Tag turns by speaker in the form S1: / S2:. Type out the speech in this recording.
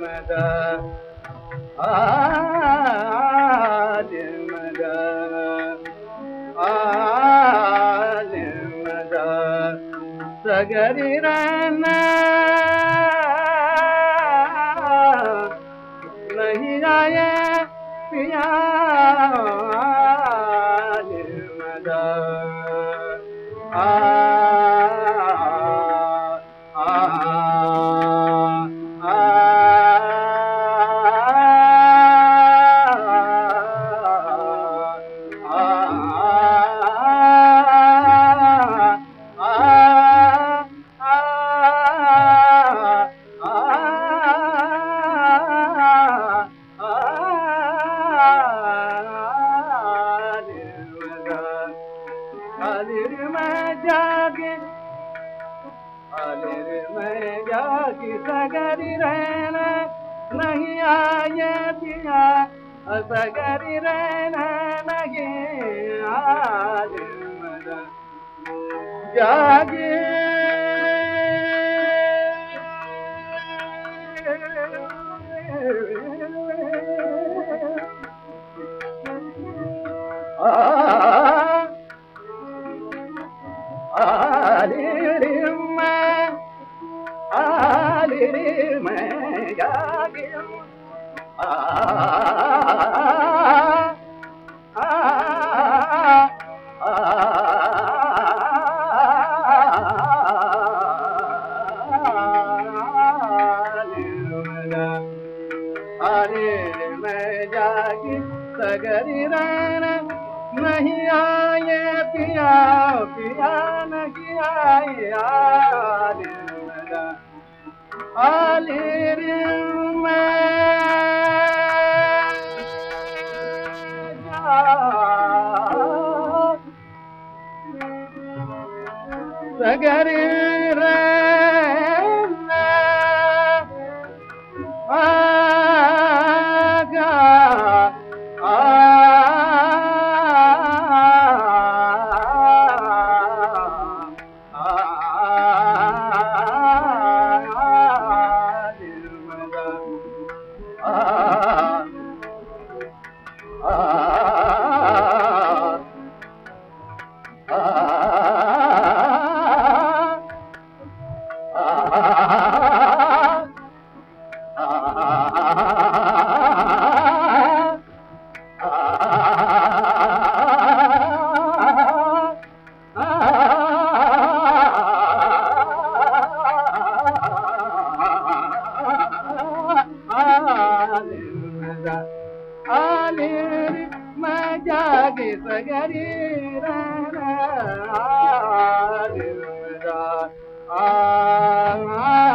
S1: मदा नहीं आद पिया आ जागे अरे मैं जागी सगरी रहना नहीं आए पिया सगरी रहना नहीं आज मरा जागे तेरे मैं सगरी राना नहीं आए पिया पिया नहीं आए। सगरी जागे सगरी आ